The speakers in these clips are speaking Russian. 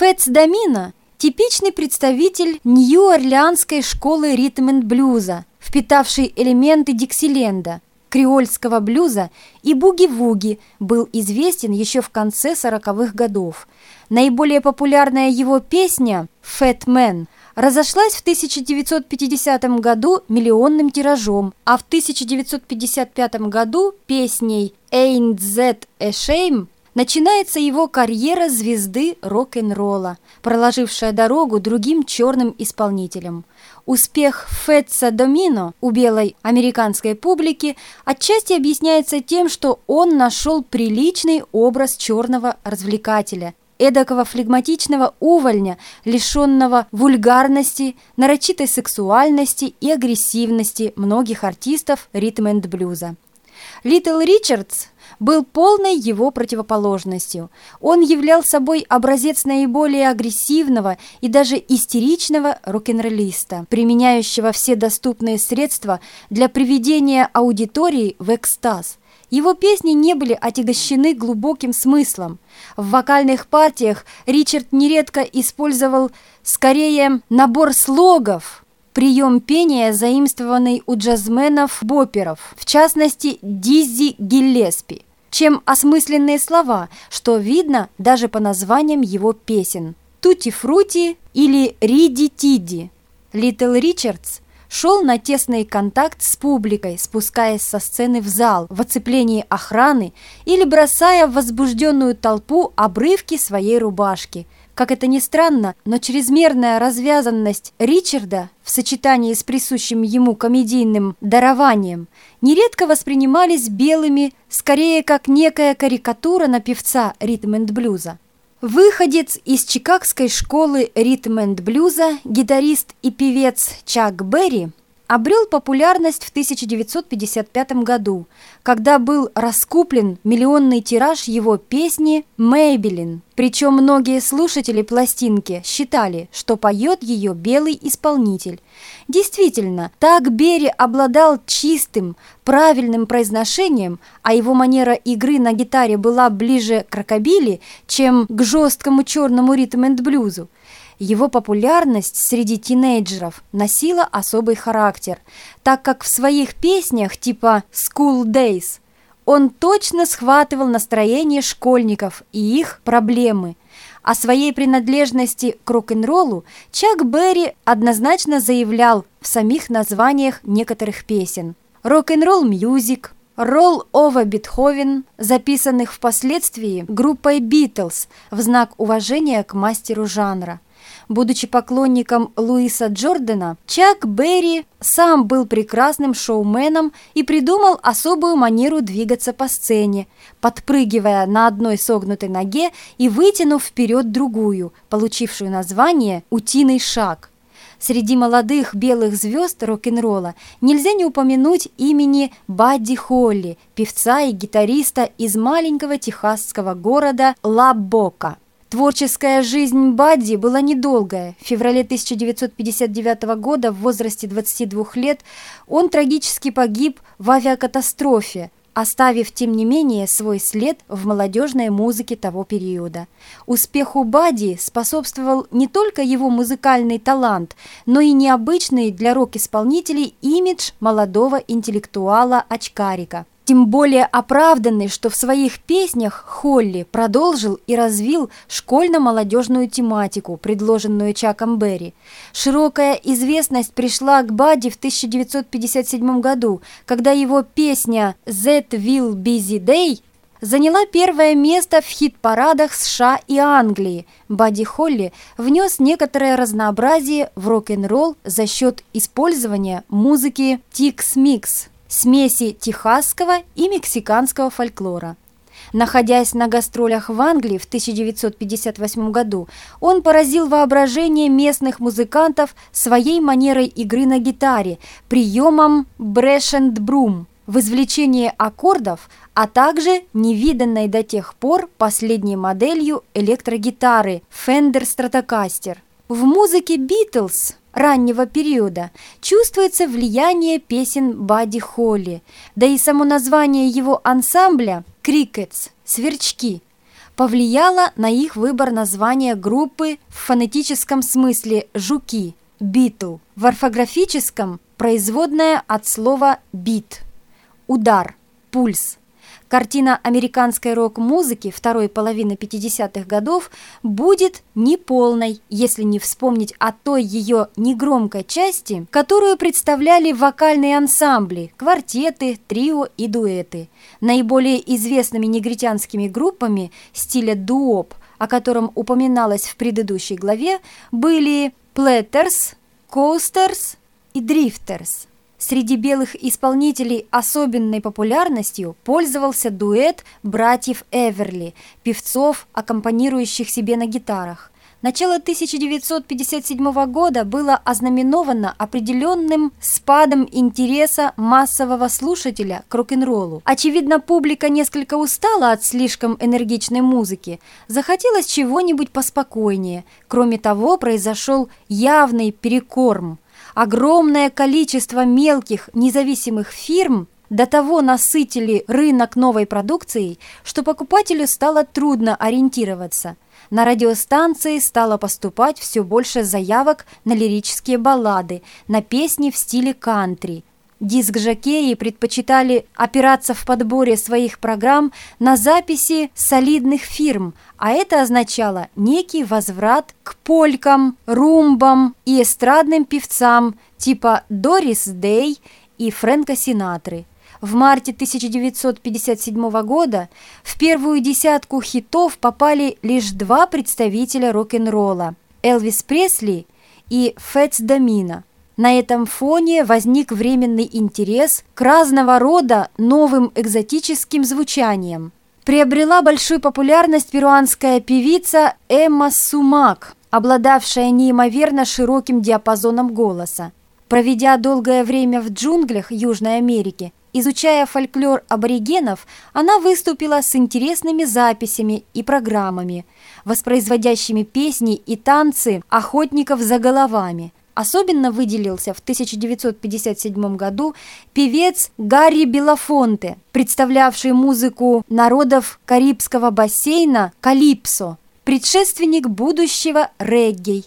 Фэтс Домино – типичный представитель Нью-Орлеанской школы ритм-энд-блюза, впитавший элементы Диксиленда, креольского блюза и буги-вуги, был известен еще в конце 40-х годов. Наиболее популярная его песня «Fat Man» разошлась в 1950 году миллионным тиражом, а в 1955 году песней «Ain't That a Shame» начинается его карьера звезды рок-н-ролла, проложившая дорогу другим черным исполнителям. Успех Фетца Домино у белой американской публики отчасти объясняется тем, что он нашел приличный образ черного развлекателя, эдакого флегматичного увольня, лишенного вульгарности, нарочитой сексуальности и агрессивности многих артистов ритм-энд-блюза. Литл Ричардс был полной его противоположностью. Он являл собой образец наиболее агрессивного и даже истеричного рок-н-роллиста, применяющего все доступные средства для приведения аудитории в экстаз. Его песни не были отягощены глубоким смыслом. В вокальных партиях Ричард нередко использовал скорее набор слогов, прием пения, заимствованный у джазменов-боперов, в частности Диззи Гиллеспи, чем осмысленные слова, что видно даже по названиям его песен. «Тути-фрути» или «Риди-тиди». Литл Ричардс шел на тесный контакт с публикой, спускаясь со сцены в зал в оцеплении охраны или бросая в возбужденную толпу обрывки своей рубашки – как это ни странно, но чрезмерная развязанность Ричарда в сочетании с присущим ему комедийным дарованием нередко воспринимались белыми скорее как некая карикатура на певца ритм-энд-блюза. Выходец из чикагской школы ритм-энд-блюза, гитарист и певец Чак Берри обрел популярность в 1955 году, когда был раскуплен миллионный тираж его песни «Мэйбелин». Причем многие слушатели пластинки считали, что поет ее белый исполнитель. Действительно, так Берри обладал чистым, правильным произношением, а его манера игры на гитаре была ближе к рокобили, чем к жесткому черному ритм-энд-блюзу его популярность среди тинейджеров носила особый характер, так как в своих песнях типа «School Days» он точно схватывал настроение школьников и их проблемы. О своей принадлежности к рок-н-роллу Чак Берри однозначно заявлял в самих названиях некоторых песен. «Рок-н-ролл мьюзик», «Roll over Beethoven», записанных впоследствии группой «Битлз» в знак уважения к мастеру жанра – Будучи поклонником Луиса Джордана, Чак Берри сам был прекрасным шоуменом и придумал особую манеру двигаться по сцене, подпрыгивая на одной согнутой ноге и вытянув вперед другую, получившую название «утиный шаг». Среди молодых белых звезд рок-н-ролла нельзя не упомянуть имени Бадди Холли, певца и гитариста из маленького техасского города Ла-Бока. Творческая жизнь Бадди была недолгая. В феврале 1959 года в возрасте 22 лет он трагически погиб в авиакатастрофе, оставив, тем не менее, свой след в молодежной музыке того периода. Успеху Бадди способствовал не только его музыкальный талант, но и необычный для рок-исполнителей имидж молодого интеллектуала-очкарика тем более оправданный, что в своих песнях Холли продолжил и развил школьно-молодежную тематику, предложенную Чаком Берри. Широкая известность пришла к Бадди в 1957 году, когда его песня «That Will Be The Day» заняла первое место в хит-парадах США и Англии. Бадди Холли внес некоторое разнообразие в рок-н-ролл за счет использования музыки «Tex-Mex» смеси техасского и мексиканского фольклора. Находясь на гастролях в Англии в 1958 году, он поразил воображение местных музыкантов своей манерой игры на гитаре, приемом brush-and-broom в извлечении аккордов, а также невиданной до тех пор последней моделью электрогитары Fender Stratocaster. В музыке Битлз раннего периода чувствуется влияние песен Бадди Холли, да и само название его ансамбля «Крикетс» – «Сверчки» повлияло на их выбор названия группы в фонетическом смысле «жуки» – «битл», в орфографическом – производная от слова «бит» – «удар», «пульс», Картина американской рок-музыки второй половины 50-х годов будет неполной, если не вспомнить о той ее негромкой части, которую представляли вокальные ансамбли, квартеты, трио и дуэты. Наиболее известными негритянскими группами стиля doo-wop, о котором упоминалось в предыдущей главе, были Platters, Coasters и Drifters. Среди белых исполнителей особенной популярностью пользовался дуэт братьев Эверли, певцов, аккомпанирующих себе на гитарах. Начало 1957 года было ознаменовано определенным спадом интереса массового слушателя к рок-н-роллу. Очевидно, публика несколько устала от слишком энергичной музыки, захотелось чего-нибудь поспокойнее. Кроме того, произошел явный перекорм – Огромное количество мелких независимых фирм до того насытили рынок новой продукцией, что покупателю стало трудно ориентироваться. На радиостанции стало поступать все больше заявок на лирические баллады, на песни в стиле кантри – Диск-жокеи предпочитали опираться в подборе своих программ на записи солидных фирм, а это означало некий возврат к полькам, румбам и эстрадным певцам типа Дорис Дэй и Фрэнка Синатры. В марте 1957 года в первую десятку хитов попали лишь два представителя рок-н-ролла – Элвис Пресли и Фэтс Домино – на этом фоне возник временный интерес к разного рода новым экзотическим звучаниям. Приобрела большую популярность перуанская певица Эмма Сумак, обладавшая неимоверно широким диапазоном голоса. Проведя долгое время в джунглях Южной Америки, изучая фольклор аборигенов, она выступила с интересными записями и программами, воспроизводящими песни и танцы охотников за головами – Особенно выделился в 1957 году певец Гарри Белофонте, представлявший музыку народов Карибского бассейна «Калипсо», предшественник будущего регги.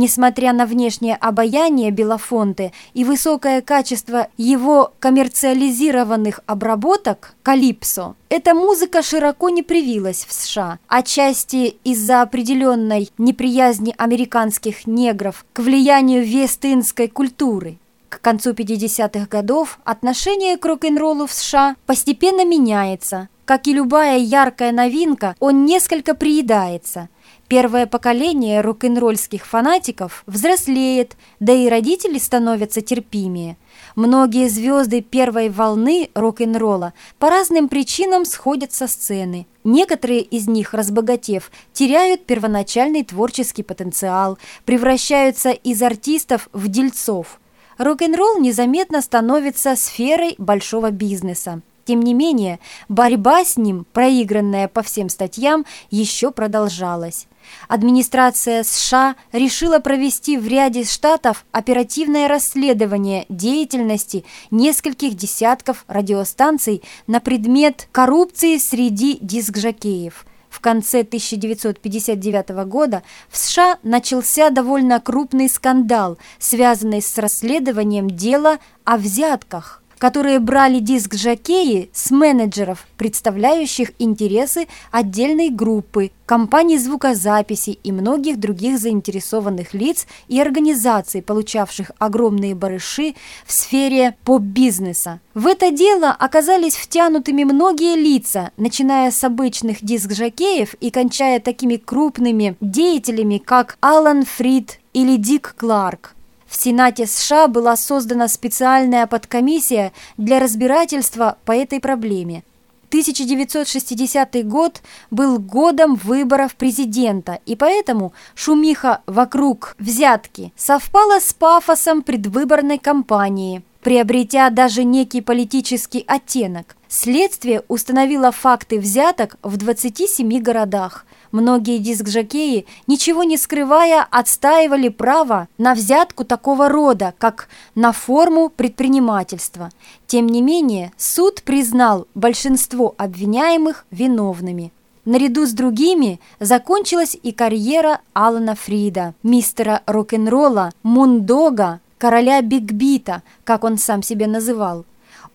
Несмотря на внешнее обаяние Белофонте и высокое качество его коммерциализированных обработок «Калипсо», эта музыка широко не привилась в США, отчасти из-за определенной неприязни американских негров к влиянию вестынской культуры. К концу 50-х годов отношение к рок-н-роллу в США постепенно меняется. Как и любая яркая новинка, он несколько приедается – Первое поколение рок-н-ролльских фанатиков взрослеет, да и родители становятся терпимее. Многие звезды первой волны рок-н-ролла по разным причинам сходят со сцены. Некоторые из них, разбогатев, теряют первоначальный творческий потенциал, превращаются из артистов в дельцов. Рок-н-ролл незаметно становится сферой большого бизнеса. Тем не менее, борьба с ним, проигранная по всем статьям, еще продолжалась. Администрация США решила провести в ряде штатов оперативное расследование деятельности нескольких десятков радиостанций на предмет коррупции среди дискжокеев. В конце 1959 года в США начался довольно крупный скандал, связанный с расследованием дела о взятках – которые брали диск-жокеи с менеджеров, представляющих интересы отдельной группы, компаний звукозаписи и многих других заинтересованных лиц и организаций, получавших огромные барыши в сфере поп-бизнеса. В это дело оказались втянутыми многие лица, начиная с обычных диск-жокеев и кончая такими крупными деятелями, как Алан Фрид или Дик Кларк. В Сенате США была создана специальная подкомиссия для разбирательства по этой проблеме. 1960 год был годом выборов президента, и поэтому шумиха вокруг взятки совпала с пафосом предвыборной кампании, приобретя даже некий политический оттенок. Следствие установило факты взяток в 27 городах, Многие диск-жокеи, ничего не скрывая, отстаивали право на взятку такого рода, как на форму предпринимательства. Тем не менее, суд признал большинство обвиняемых виновными. Наряду с другими закончилась и карьера Алана Фрида, мистера рок-н-ролла, Мундога, короля Бигбита, как он сам себя называл.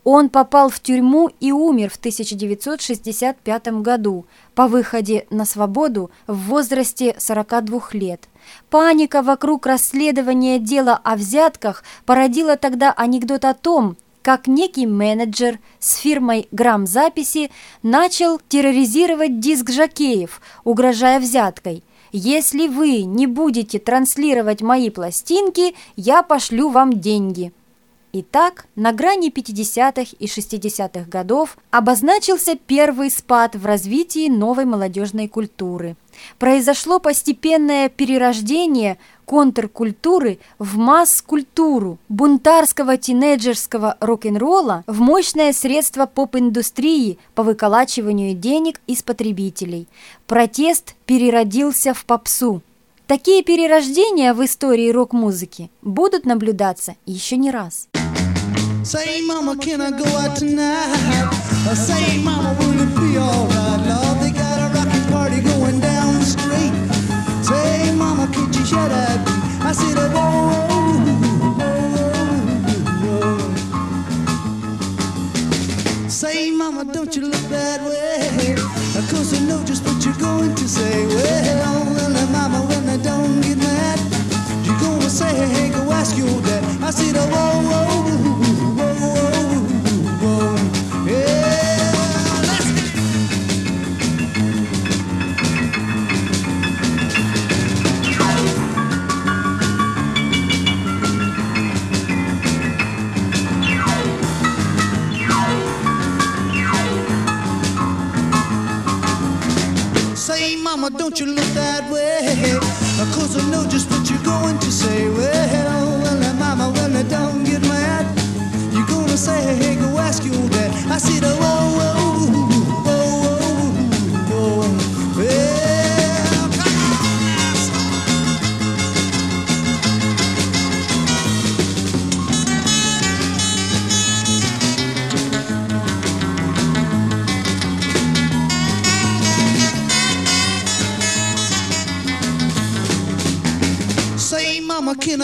Он попал в тюрьму и умер в 1965 году по выходе на свободу в возрасте 42 лет. Паника вокруг расследования дела о взятках породила тогда анекдот о том, как некий менеджер с фирмой грамзаписи начал терроризировать диск Жакеев, угрожая взяткой. «Если вы не будете транслировать мои пластинки, я пошлю вам деньги». Итак, на грани 50-х и 60-х годов обозначился первый спад в развитии новой молодежной культуры. Произошло постепенное перерождение контркультуры в масс-культуру, бунтарского тинейджерского рок-н-ролла в мощное средство поп-индустрии по выколачиванию денег из потребителей. Протест переродился в попсу. Такие перерождения в истории рок-музыки будут наблюдаться еще не раз. Say, mama, can I go out tonight? Say, mama, will it be alright? love? they got a rocking party going down the street. Say, mama, can't you shut up? I said, oh, whoa, Say, mama, don't you look that way? Cause I know just what you're going to say. Well, well, mama, when I don't get mad, you're gonna say, hey, go ask your dad. I said, oh, whoa, whoa. Mama, don't you look that way. Cause I know just what you're going to say.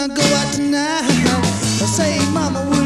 I go out tonight? I say, Mama,